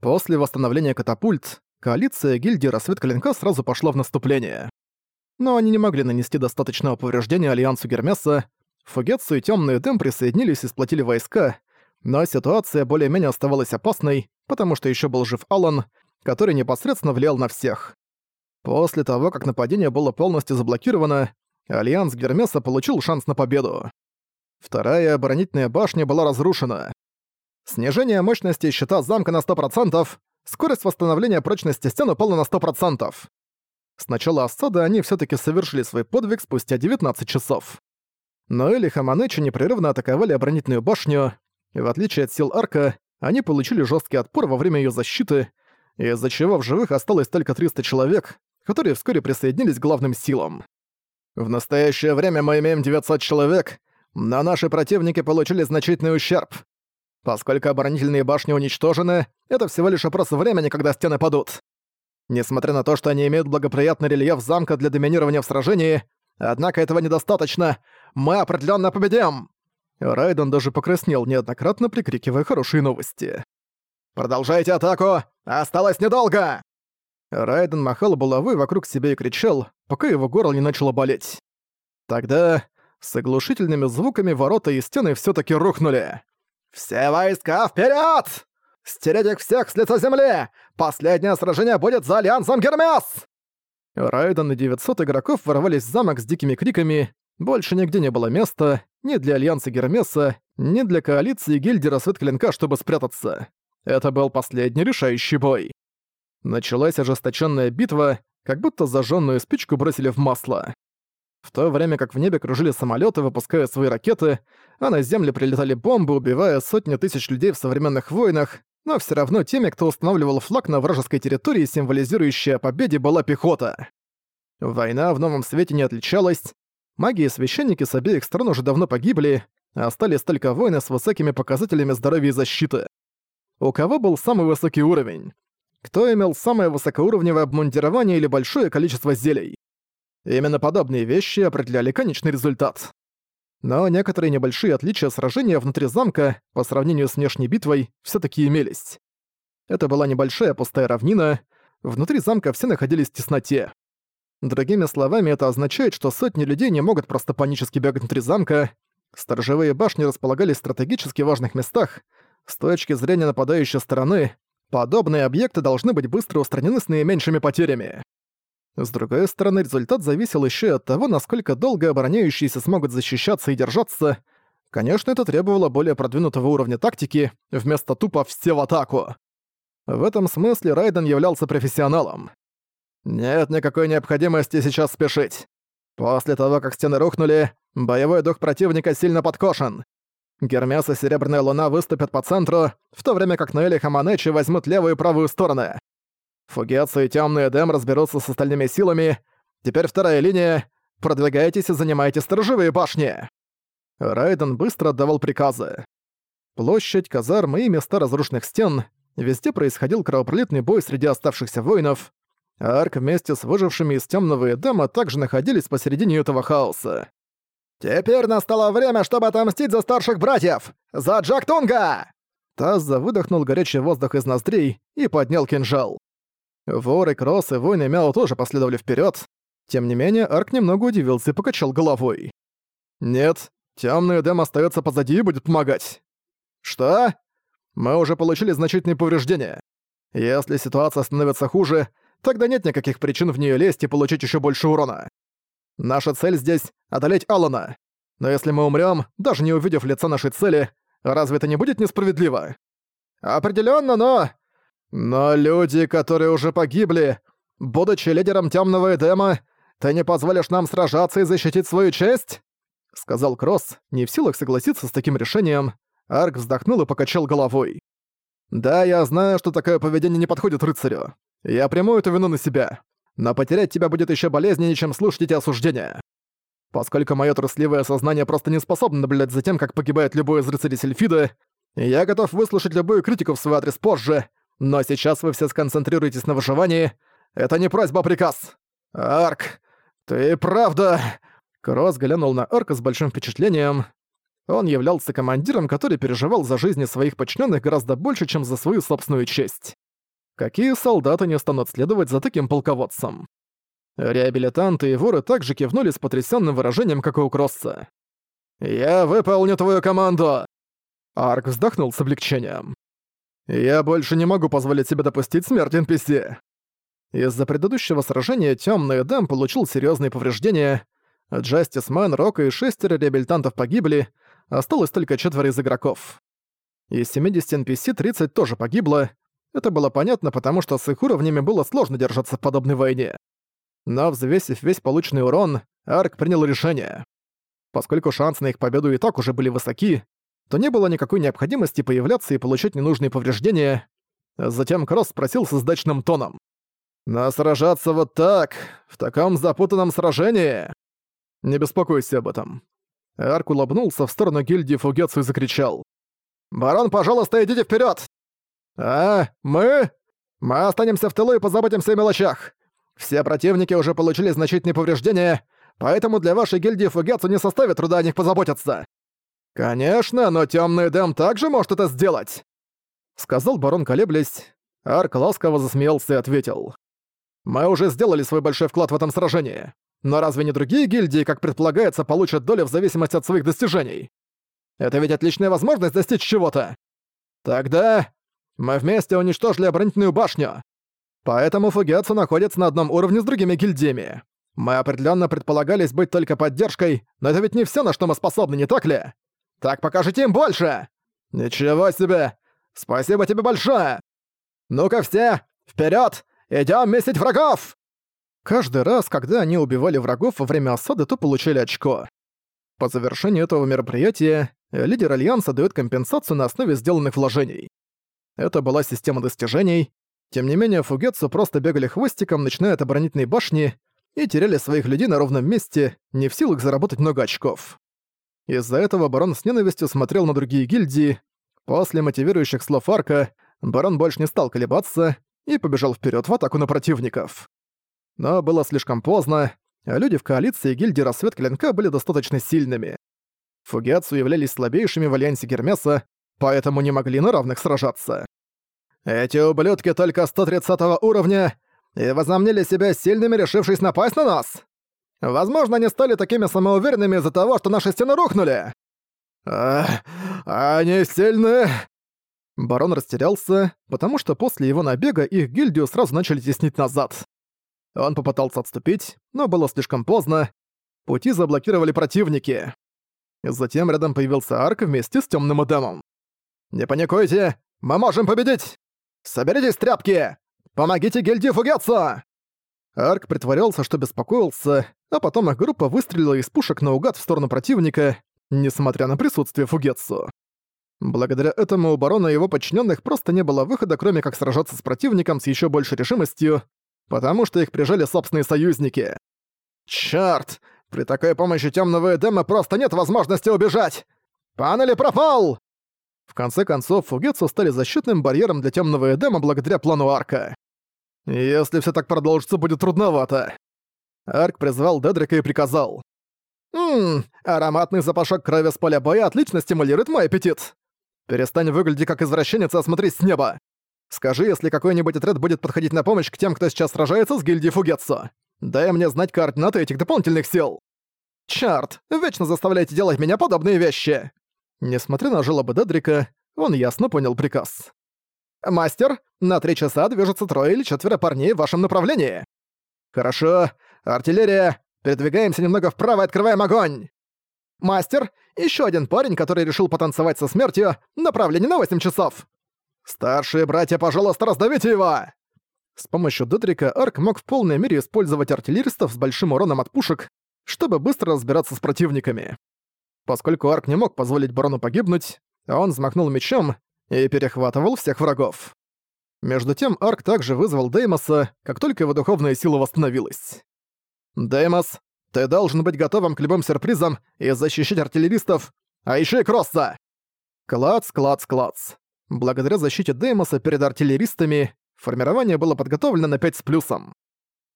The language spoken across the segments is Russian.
После восстановления катапульт, коалиция гильдии Рассвет Клинка сразу пошла в наступление. Но они не могли нанести достаточного повреждения Альянсу Гермеса, Фугетсу и Тёмный Дым присоединились и сплотили войска, но ситуация более-менее оставалась опасной, потому что ещё был жив Алан, который непосредственно влиял на всех. После того, как нападение было полностью заблокировано, Альянс Гермеса получил шанс на победу. Вторая оборонительная башня была разрушена. Снижение мощности щита замка на 100%, скорость восстановления прочности стен упала на 100%. С начала осады они все таки совершили свой подвиг спустя 19 часов. Но Эли Хаманычи непрерывно атаковали оборонительную башню, и в отличие от сил Арка, они получили жесткий отпор во время ее защиты, из-за чего в живых осталось только 300 человек, которые вскоре присоединились к главным силам. В настоящее время мы имеем 900 человек, но наши противники получили значительный ущерб. Поскольку оборонительные башни уничтожены, это всего лишь вопрос времени, когда стены падут. Несмотря на то, что они имеют благоприятный рельеф замка для доминирования в сражении, однако этого недостаточно. Мы определенно победим!» Райден даже покраснел, неоднократно прикрикивая хорошие новости. «Продолжайте атаку! Осталось недолго!» Райден махал булавой вокруг себя и кричал, пока его горло не начало болеть. Тогда с оглушительными звуками ворота и стены все таки рухнули. «Все войска вперед! Стереть их всех с лица земли! Последнее сражение будет за Альянсом Гермес!» Райден и 900 игроков ворвались в замок с дикими криками. Больше нигде не было места ни для Альянса Гермеса, ни для коалиции гильдии Рассвет Клинка, чтобы спрятаться. Это был последний решающий бой. Началась ожесточенная битва, как будто зажженную спичку бросили в масло. В то время как в небе кружили самолеты, выпуская свои ракеты, а на землю прилетали бомбы, убивая сотни тысяч людей в современных войнах, но все равно теми, кто устанавливал флаг на вражеской территории, символизирующая победе, была пехота. Война в новом свете не отличалась. Маги и священники с обеих сторон уже давно погибли, а остались только воины с высокими показателями здоровья и защиты. У кого был самый высокий уровень? Кто имел самое высокоуровневое обмундирование или большое количество зелий? Именно подобные вещи определяли конечный результат. Но некоторые небольшие отличия сражения внутри замка по сравнению с внешней битвой все таки имелись. Это была небольшая пустая равнина, внутри замка все находились в тесноте. Другими словами, это означает, что сотни людей не могут просто панически бегать внутри замка. Сторожевые башни располагались в стратегически важных местах. С точки зрения нападающей стороны, подобные объекты должны быть быстро устранены с наименьшими потерями. С другой стороны, результат зависел еще и от того, насколько долго обороняющиеся смогут защищаться и держаться. Конечно, это требовало более продвинутого уровня тактики, вместо тупо «все в атаку». В этом смысле Райден являлся профессионалом. Нет никакой необходимости сейчас спешить. После того, как стены рухнули, боевой дух противника сильно подкошен. Гермес и Серебряная Луна выступят по центру, в то время как Ноэль и Хаманечи возьмут левую и правую стороны. Фугетсу и Тёмный Эдем разберутся с остальными силами. Теперь вторая линия. Продвигайтесь и занимайте сторожевые башни. Райден быстро отдавал приказы. Площадь, казармы и места разрушенных стен. Везде происходил кровопролитный бой среди оставшихся воинов. Арк вместе с выжившими из Тёмного Эдема также находились посередине этого хаоса. «Теперь настало время, чтобы отомстить за старших братьев! За Джактунга!» Таза выдохнул горячий воздух из ноздрей и поднял кинжал. Воры, Кросс и воины Мяо тоже последовали вперед. Тем не менее, Арк немного удивился и покачал головой. «Нет, темный Эдем остается позади и будет помогать». «Что?» «Мы уже получили значительные повреждения. Если ситуация становится хуже, тогда нет никаких причин в нее лезть и получить еще больше урона. Наша цель здесь — одолеть Алана. Но если мы умрем, даже не увидев лица нашей цели, разве это не будет несправедливо?» Определенно, но но люди, которые уже погибли, будучи лидером Темного Эдема, ты не позволишь нам сражаться и защитить свою честь?» Сказал Кросс, не в силах согласиться с таким решением. Арк вздохнул и покачал головой. «Да, я знаю, что такое поведение не подходит рыцарю. Я приму эту вину на себя. Но потерять тебя будет еще болезненнее, чем слушать эти осуждения. Поскольку мое трусливое сознание просто не способно наблюдать за тем, как погибает любой из рыцарей Сельфида, я готов выслушать любую критику в свой адрес позже, но сейчас вы все сконцентрируетесь на выживании. Это не просьба, а приказ. Арк, ты правда...» Кросс глянул на Арка с большим впечатлением. Он являлся командиром, который переживал за жизни своих подчиненных гораздо больше, чем за свою собственную честь. Какие солдаты не станут следовать за таким полководцем? Реабилитанты и воры также кивнули с потрясенным выражением, как и у Кросса. «Я выполню твою команду!» Арк вздохнул с облегчением. «Я больше не могу позволить себе допустить смерть NPC». Из-за предыдущего сражения Тёмный Дэм получил серьезные повреждения. Джастис Мэн, Рок и шестеро реабилитантов погибли, осталось только четверо из игроков. Из 70 NPC 30 тоже погибло. Это было понятно, потому что с их уровнями было сложно держаться в подобной войне. Но взвесив весь полученный урон, Арк принял решение. Поскольку шансы на их победу и так уже были высоки, то не было никакой необходимости появляться и получать ненужные повреждения. Затем Кросс спросил с издачным тоном. «Но сражаться вот так, в таком запутанном сражении...» «Не беспокойся об этом». Арк улыбнулся в сторону гильдии Фугетсу и закричал. «Барон, пожалуйста, идите вперед! «А, мы? Мы останемся в тылу и позаботимся о мелочах. Все противники уже получили значительные повреждения, поэтому для вашей гильдии Фугетсу не составит труда о них позаботиться. Конечно, но Тёмный Дэм также может это сделать!» Сказал барон, колеблясь. Арк ласково засмеялся и ответил. «Мы уже сделали свой большой вклад в этом сражении. Но разве не другие гильдии, как предполагается, получат долю в зависимости от своих достижений? Это ведь отличная возможность достичь чего-то. Тогда мы вместе уничтожили оборонительную башню. Поэтому Фугетсу находится на одном уровне с другими гильдиями. Мы определенно предполагались быть только поддержкой, но это ведь не все, на что мы способны, не так ли? Так покажите им больше! Ничего себе! Спасибо тебе большое! Ну-ка все, вперед! Идем месить врагов! Каждый раз, когда они убивали врагов во время осады, то получали очко. По завершению этого мероприятия лидер Альянса дает компенсацию на основе сделанных вложений. Это была система достижений. Тем не менее, фугетсу просто бегали хвостиком, начиная от оборонительной башни, и теряли своих людей на ровном месте, не в силах заработать много очков. Из-за этого барон с ненавистью смотрел на другие гильдии. После мотивирующих слов Арка, барон больше не стал колебаться и побежал вперед в атаку на противников. Но было слишком поздно, а люди в коалиции гильдии Рассвет Клинка были достаточно сильными. Фугиацу являлись слабейшими в альянсе Гермеса, поэтому не могли на равных сражаться. Эти ублюдки только 130 уровня и возомнили себя сильными, решившись напасть на нас. Возможно, они стали такими самоуверенными из-за того, что наши стены рухнули. А, они сильны. Барон растерялся, потому что после его набега их гильдию сразу начали теснить назад. Он попытался отступить, но было слишком поздно. Пути заблокировали противники. Затем рядом появился Арк вместе с Тёмным Эдемом. «Не паникуйте! Мы можем победить! Соберитесь, тряпки! Помогите гильдии фугаться!» Арк притворялся, что беспокоился, а потом их группа выстрелила из пушек наугад в сторону противника, несмотря на присутствие Фугетсу. Благодаря этому у барона и его подчиненных просто не было выхода, кроме как сражаться с противником с еще большей решимостью, потому что их прижали собственные союзники. Чёрт! При такой помощи темного Эдема просто нет возможности убежать! Пан или пропал! В конце концов, Фугетсу стали защитным барьером для темного Эдема благодаря плану Арка. «Если все так продолжится, будет трудновато». Арк призвал Дедрика и приказал. «Ммм, ароматный запашок крови с поля боя отлично стимулирует мой аппетит. Перестань выглядеть как извращенец и осмотрись с неба. Скажи, если какой-нибудь отряд будет подходить на помощь к тем, кто сейчас сражается с гильдией Фугетсу. Дай мне знать координаты этих дополнительных сил. Чарт, вечно заставляете делать меня подобные вещи. Несмотря на жалобы Дедрика, он ясно понял приказ. «Мастер, на три часа движется трое или четверо парней в вашем направлении». «Хорошо. Артиллерия, передвигаемся немного вправо и открываем огонь!» «Мастер, еще один парень, который решил потанцевать со смертью, направление на 8 часов!» «Старшие братья, пожалуйста, раздавите его!» С помощью Дедрика Арк мог в полной мере использовать артиллеристов с большим уроном от пушек, чтобы быстро разбираться с противниками. Поскольку Арк не мог позволить барону погибнуть, он взмахнул мечом и перехватывал всех врагов. Между тем Арк также вызвал Деймоса, как только его духовная сила восстановилась. «Деймос, ты должен быть готовым к любым сюрпризам и защищать артиллеристов, а еще и Кросса!» Клац, клац, клац. Благодаря защите Деймоса перед артиллеристами, формирование было подготовлено на 5 с плюсом.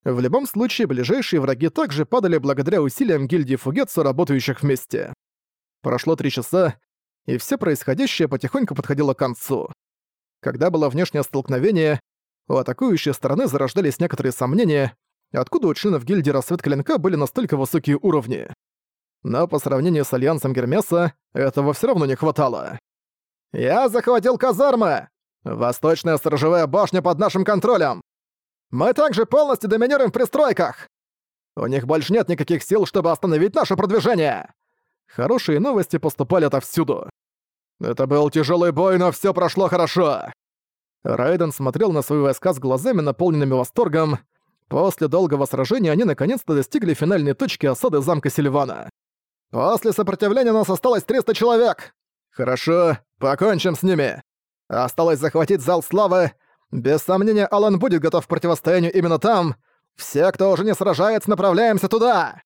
В любом случае, ближайшие враги также падали благодаря усилиям гильдии Фугетсу, работающих вместе. Прошло три часа, и все происходящее потихоньку подходило к концу. Когда было внешнее столкновение, у атакующей стороны зарождались некоторые сомнения, откуда у членов гильдии рассвет клинка были настолько высокие уровни. Но по сравнению с Альянсом Гермеса, этого все равно не хватало. «Я захватил казармы! Восточная сторожевая башня под нашим контролем! Мы также полностью доминируем в пристройках! У них больше нет никаких сил, чтобы остановить наше продвижение!» Хорошие новости поступали отовсюду. Это был тяжелый бой, но все прошло хорошо. Райден смотрел на свои войска с глазами, наполненными восторгом. После долгого сражения они наконец-то достигли финальной точки осады замка Сильвана. «После сопротивления нас осталось 300 человек!» «Хорошо, покончим с ними. Осталось захватить Зал Славы. Без сомнения, Алан будет готов к противостоянию именно там. Все, кто уже не сражается, направляемся туда!»